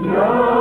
Não.